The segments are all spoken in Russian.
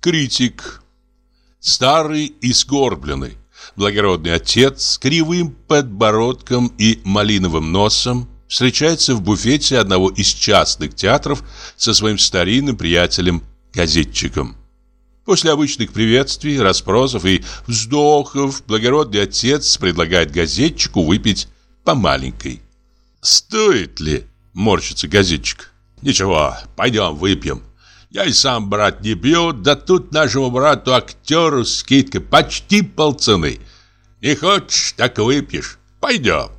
Критик. Старый и сгорбленный. Благородный отец с кривым подбородком и малиновым носом встречается в буфете одного из частных театров со своим старинным приятелем-газетчиком. После обычных приветствий, расспросов и вздохов благородный отец предлагает газетчику выпить по маленькой. «Стоит ли?» – морщится газетчик. «Ничего, пойдем выпьем. Я и сам, брат, не пью, да тут нашему брату-актеру скидка почти полцены. Не хочешь, так выпьешь. Пойдем».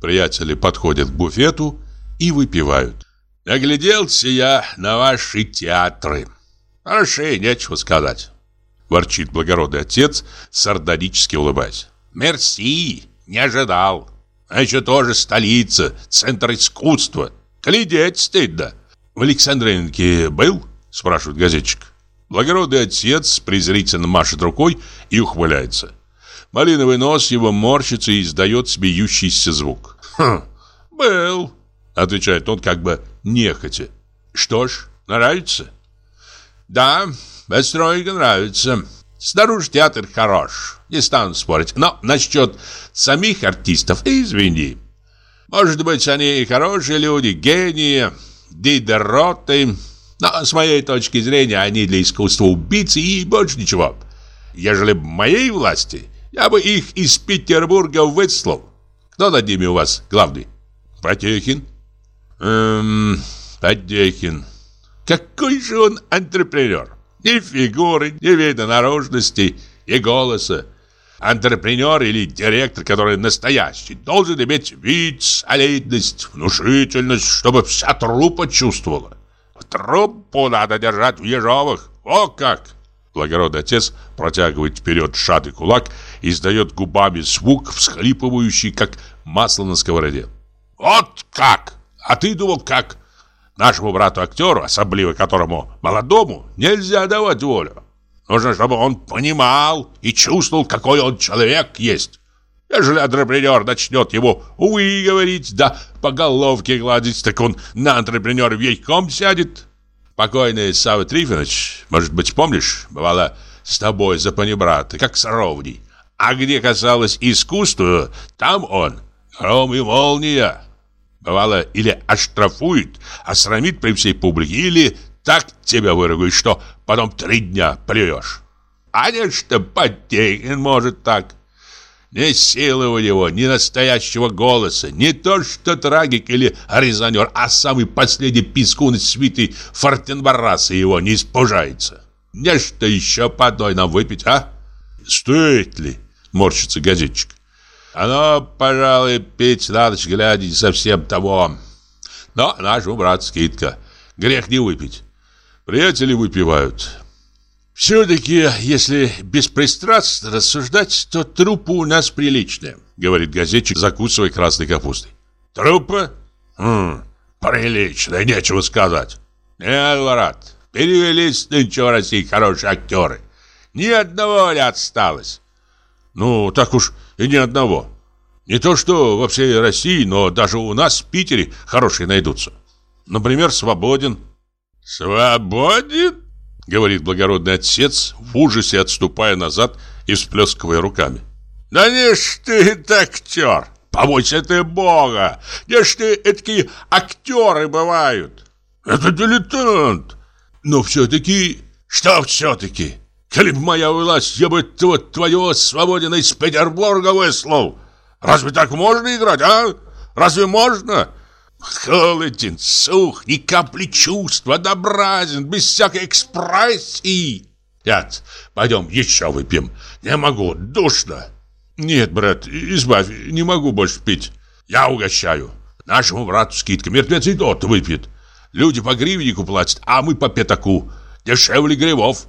Приятели подходят к буфету и выпивают. «Нагляделся я на ваши театры. Хороши, нечего сказать», — ворчит благородный отец, сардонически улыбаясь. «Мерси, не ожидал. А еще тоже столица, центр искусства. Глядеть стыдно». «В Александринке был?» — спрашивает газетчик. Благородный отец презрительно машет рукой и ухмыляется. Малиновый нос его морщится и издает смеющийся звук. «Хм, был», — отвечает он как бы нехотя. «Что ж, нравится?» «Да, постройка нравится. Снаружи театр хорош, не стану спорить. Но насчет самих артистов, извини. Может быть, они и хорошие люди, гении, дидероты, но с моей точки зрения они для искусства убийцы и больше ничего. Ежели в моей власти, я бы их из Петербурга выслал. Кто над ними у вас главный? Потехин? Эм, Потехин. Какой же он антрепренер? Ни фигуры, ни вида наружности и голоса. Антрепренер или директор, который настоящий, должен иметь вид, солидность, внушительность, чтобы вся труппа чувствовала. Труппу надо держать в ежовых. О как! Благородный отец протягивает вперед шатый кулак и издает губами звук, всхлипывающий, как масло на сковороде. «Вот как! А ты думал, как? Нашему брату-актеру, особливо которому молодому, нельзя давать волю. Нужно, чтобы он понимал и чувствовал, какой он человек есть. Ежели антрепренер начнет его «увы» говорить, да по головке гладить, так он на антрепренера вейком сядет». Покойный Савва Трифонович, может быть, помнишь, бывало с тобой за панибрата, как с ровней. А где касалось искусства, там он, гром и молния. Бывало, или оштрафует, осрамит при всей публике, или так тебя выругает, что потом три дня плюешь. А не что Потехин может так. Ни силы у него, ни настоящего голоса, не то что трагик или резонер, а самый последний пискун свиты Фортенбараса его не испужается. Не что еще по одной нам выпить, а? Стоит ли? Морщится газетчик. Оно, пожалуй, пить на ночь глядя не совсем того. Но нашему брат скидка. Грех не выпить. Приятели выпивают. «Все-таки, если беспристрастно рассуждать, то трупа у нас приличная», говорит газетчик, закусывая красной капустой. «Трупа? Хм, приличная, нечего сказать. Нет, брат, перевелись нынче в России хорошие актеры. Ни одного не осталось». «Ну, так уж и ни одного. Не то что во всей России, но даже у нас в Питере хорошие найдутся. Например, Свободен». «Свободен?» Говорит благородный отец, в ужасе отступая назад и всплескивая руками. Да не ж ты актер! Побойся ты Бога! Где ж ты такие актеры бывают? Это дилетант! Но все-таки... Что все-таки? Коли б моя власть, я бы вот твоего свободина из Петербурга выслал. Разве так можно играть, а? Разве можно? Холоден, сух, ни капли чувства, однообразен, без всякой экспрессии. Нет, пойдем еще выпьем. Не могу, душно. Нет, брат, избавь, не могу больше пить. Я угощаю. Нашему брату скидка, мертвец и тот выпьет. Люди по гривеннику платят, а мы по пятаку. Дешевле гривов.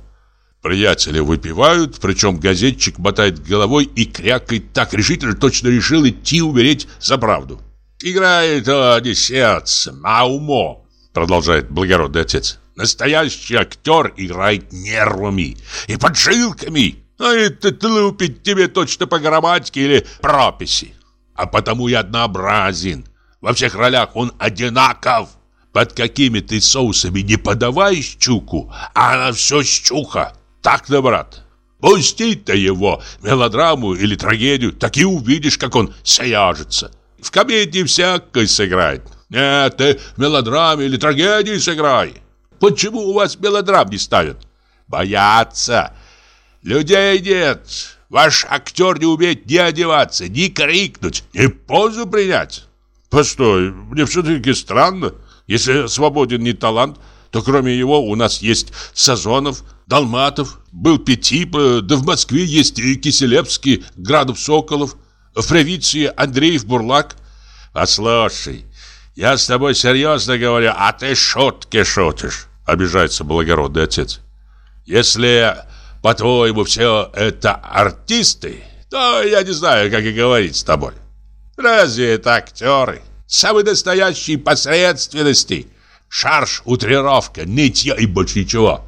Приятели выпивают, причем газетчик мотает головой и крякает так решительно, точно решил идти умереть за правду. «Играет он не сердцем, а умом», продолжает благородный отец. «Настоящий актер играет нервами и поджилками, а этот лупит тебе точно по грамматике или прописи. А потому и однообразен. Во всех ролях он одинаков. Под какими ты соусами не подавай щуку, а она все щука. Так-то, брат. Пусти-то его, мелодраму или трагедию, так и увидишь, как он сяжется. В комедии всякой сыграет. Нет, ты в мелодраме или трагедии сыграй. Почему у вас мелодрам не ставят? Боятся. Людей нет. Ваш актер не умеет ни одеваться, ни крикнуть, ни позу принять. Постой, мне все-таки странно. Если свободен не талант, то кроме его у нас есть Сазонов, Долматов, был Петип, да в Москве есть и Киселевский, Градов Соколов, в провинции Андреев Бурлак. Послушай, я с тобой серьезно говорю, а ты шутки шутишь, обижается благородный отец. Если, по-твоему, все это артисты, то я не знаю, как и говорить с тобой. Разве это актеры? Самые настоящие посредственности. Шарш, утрировка, нытье и больше ничего.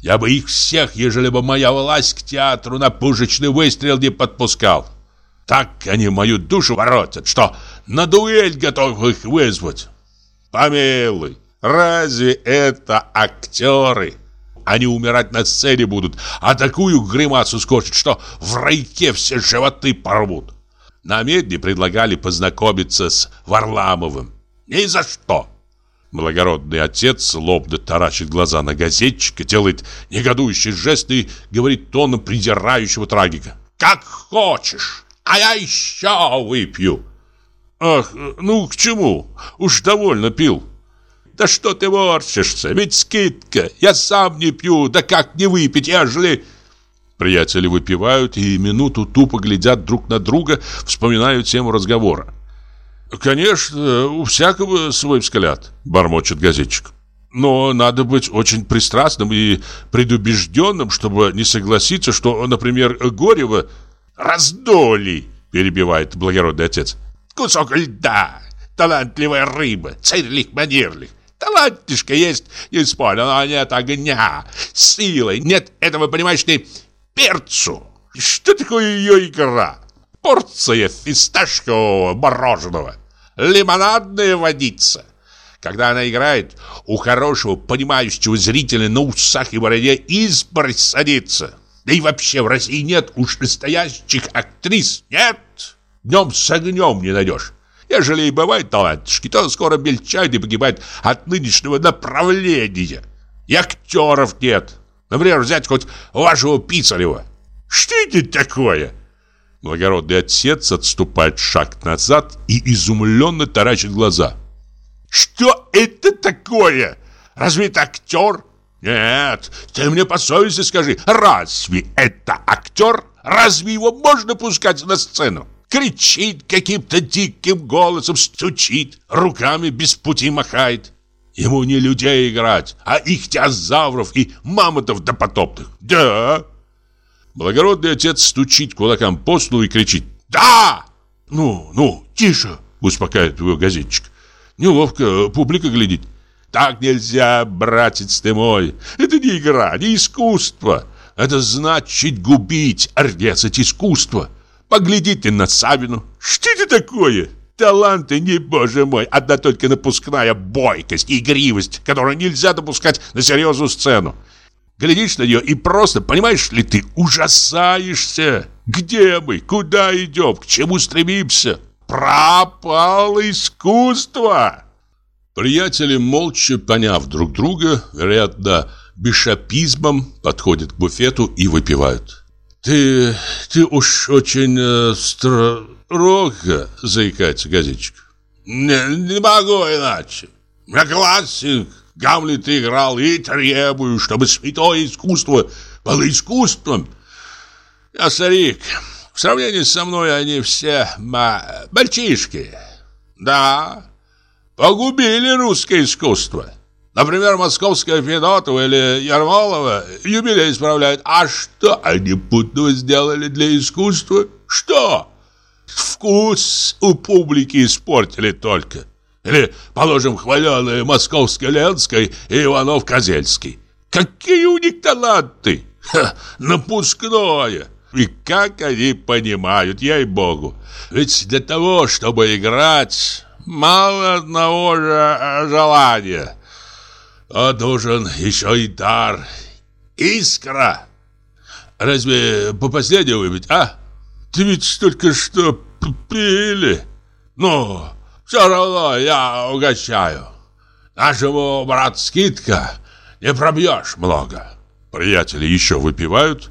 Я бы их всех, ежели бы моя власть к театру на пушечный выстрел не подпускал. Так они мою душу воротят, что на дуэль готов их вызвать. Помилуй, разве это актеры? Они умирать на сцене будут, а такую гримасу скочат, что в райке все животы порвут. На медне предлагали познакомиться с Варламовым. Ни за что. Благородный отец лобно таращит глаза на газетчика, делает негодующий жест и говорит тоном придирающего трагика. «Как хочешь, а я еще выпью!» «Ах, ну к чему? Уж довольно пил!» «Да что ты ворчишься? Ведь скидка! Я сам не пью, да как не выпить, ежели...» Приятели выпивают и минуту тупо глядят друг на друга, вспоминают тему разговора. «Конечно, у всякого свой взгляд», — бормочет газетчик. «Но надо быть очень пристрастным и предубежденным, чтобы не согласиться, что, например, Горева раздоли», — перебивает благородный отец. «Кусок льда, талантливая рыба, царь-лих-манерлих. Талантишка есть, не спорю, но нет огня, силы, нет этого, понимаешь ты, перцу. Что такое ее игра? Порция фисташкового мороженого, лимонадная водица. Когда она играет, у хорошего, понимающего зрителя на усах и бороде изборь садится. Да и вообще в России нет уж настоящих актрис. Нет. Днем с огнем не найдешь. Ежели и бывают талантишки, то скоро мельчают и погибают от нынешнего направления. И актеров нет. Например, взять хоть вашего Писарева. Что это такое? Благородный отец отступает шаг назад и изумленно таращит глаза. Что это такое? Разве это актер? Нет, ты мне по совести скажи, разве это актер? Разве его можно пускать на сцену? Кричит каким-то диким голосом, стучит, руками без пути махает. Ему не людей играть, а их теозавров и мамонтов допотопных. Да. Благородный отец стучит кулаком по столу и кричит. Да! Ну, ну, тише, успокаивает его газетчик. Неловко, публика глядит. Так нельзя, братец ты мой. Это не игра, не искусство. Это значит губить, резать искусство. Поглядите на Савину. Что это такое? Таланты не, боже мой, одна только напускная бойкость и игривость, которую нельзя допускать на серьезную сцену. Глядишь на нее и просто, понимаешь ли ты, ужасаешься. Где мы? Куда идем? К чему стремимся? Пропало искусство! Приятели, молча поняв друг друга, вероятно, бишопизмом, подходят к буфету и выпивают. «Ты... ты уж очень э, стро...» Рога, заикается газетчик. Не, не могу иначе. Я классик, Гамлет играл и требую, чтобы святое искусство было искусством. Я старик. В сравнении со мной они все мальчишки. Да, погубили русское искусство. Например, московская Федотова или Ермолова юбилей исправляют. А что они путного сделали для искусства? Что? Вкус у публики испортили только. Или, положим, хваленые Московско-Ленской и Иванов-Козельский. Какие у них таланты! Ха, напускное! И как они понимают, ей-богу. Ведь для того, чтобы играть, мало одного же желания. А должен еще и дар, искра. Разве по последнему выпить, а? Ты ведь только что пили. Ну, все равно я угощаю. Нашему брат скидка, не пробьешь много. Приятели еще выпивают.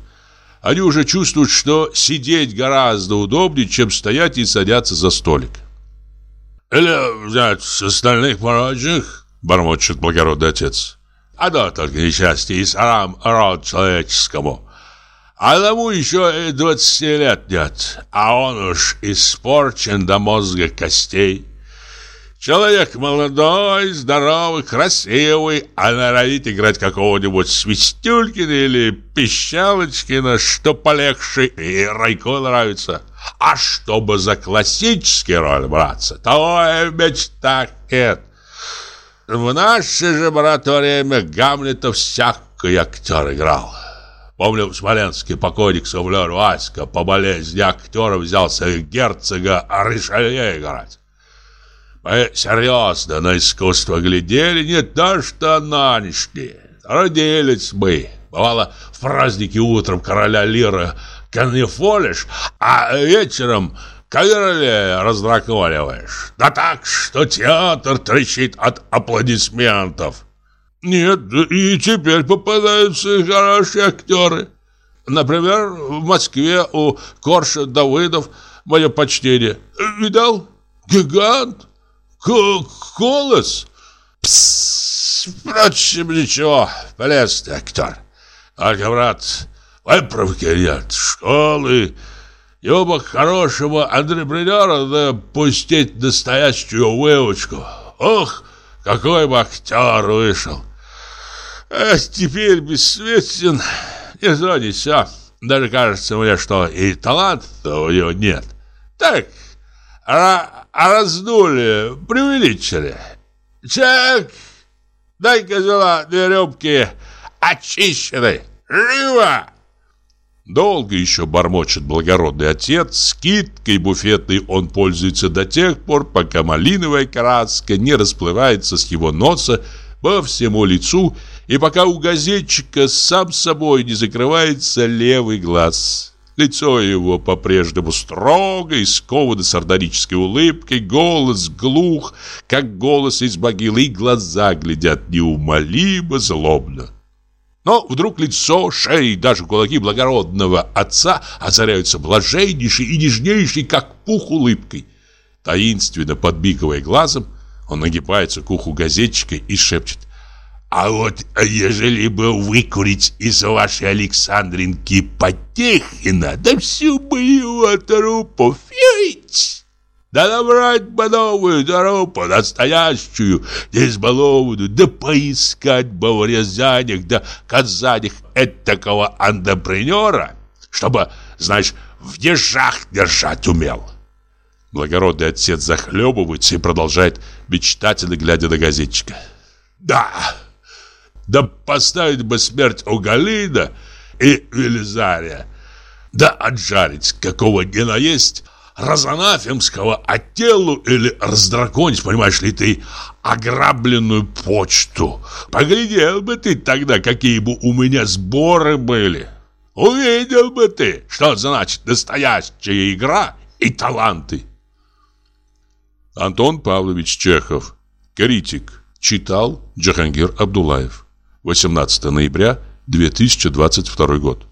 Они уже чувствуют, что сидеть гораздо удобнее, чем стоять и садятся за столик. «Или взять с остальных порочных?» — бормочет благородный отец. «А да, только несчастье и срам род человеческому. Тому еще и двадцати лет нет, а он уж испорчен до мозга костей». Человек молодой, здоровый, красивый, а норовит играть какого-нибудь Свистюлькина или Пищалочкина, что полегче, и Райко нравится. А чтобы за классический роль браться, то мечта нет. В наше же, брат, время Гамлета всякий актер играл. Помню, в Смоленске покойник Савлер Васька по болезни актера взялся герцога Ришелье играть. Мы серьезно на искусство глядели, не то что нынешние. Родились мы. Бывало, в праздники утром короля Лира канифолишь, а вечером короля раздракониваешь. Да так, что театр трещит от аплодисментов. Нет, и теперь попадаются хорошие актеры. Например, в Москве у Корша Давыдов мое почтение. Видал? Гигант. Голос? Псс, впрочем, ничего, полезный актер. Только, брат, выправки нет, школы. Его бы хорошего антрепренера да пустить настоящую выучку. Ох, какой бы актер вышел. А теперь бессмертен, не то, не все. Даже кажется мне, что и таланта у него нет. Так, а раздули, преувеличили. Чек, дай-ка сюда две рюмки очищенной. Живо! Долго еще бормочет благородный отец, скидкой буфетной он пользуется до тех пор, пока малиновая краска не расплывается с его носа по всему лицу и пока у газетчика сам собой не закрывается левый глаз. Лицо его по-прежнему строго и сковано сардонической улыбкой, голос глух, как голос из могилы, и глаза глядят неумолимо злобно. Но вдруг лицо, шея и даже кулаки благородного отца озаряются блаженнейшей и нежнейшей, как пух, улыбкой. Таинственно подбиковая глазом, он нагибается к уху газетчика и шепчет а вот ежели бы выкурить из вашей Александринки Потехина, да всю бы его трупу, фить! Да набрать бы новую трупу, настоящую, не избалованную, да поискать бы в Рязанях, да Казанях этакого андопренера, чтобы, знаешь, в ежах держать умел. Благородный отец захлебывается и продолжает мечтательно, глядя на газетчика. «Да!» Да поставить бы смерть у Галина и Велизария. Да отжарить какого ни наесть разанафемского отелу или раздраконить, понимаешь ли ты, ограбленную почту. Поглядел бы ты тогда, какие бы у меня сборы были. Увидел бы ты, что значит настоящая игра и таланты. Антон Павлович Чехов, критик, читал Джахангир Абдулаев. 18 ноября 2022 год.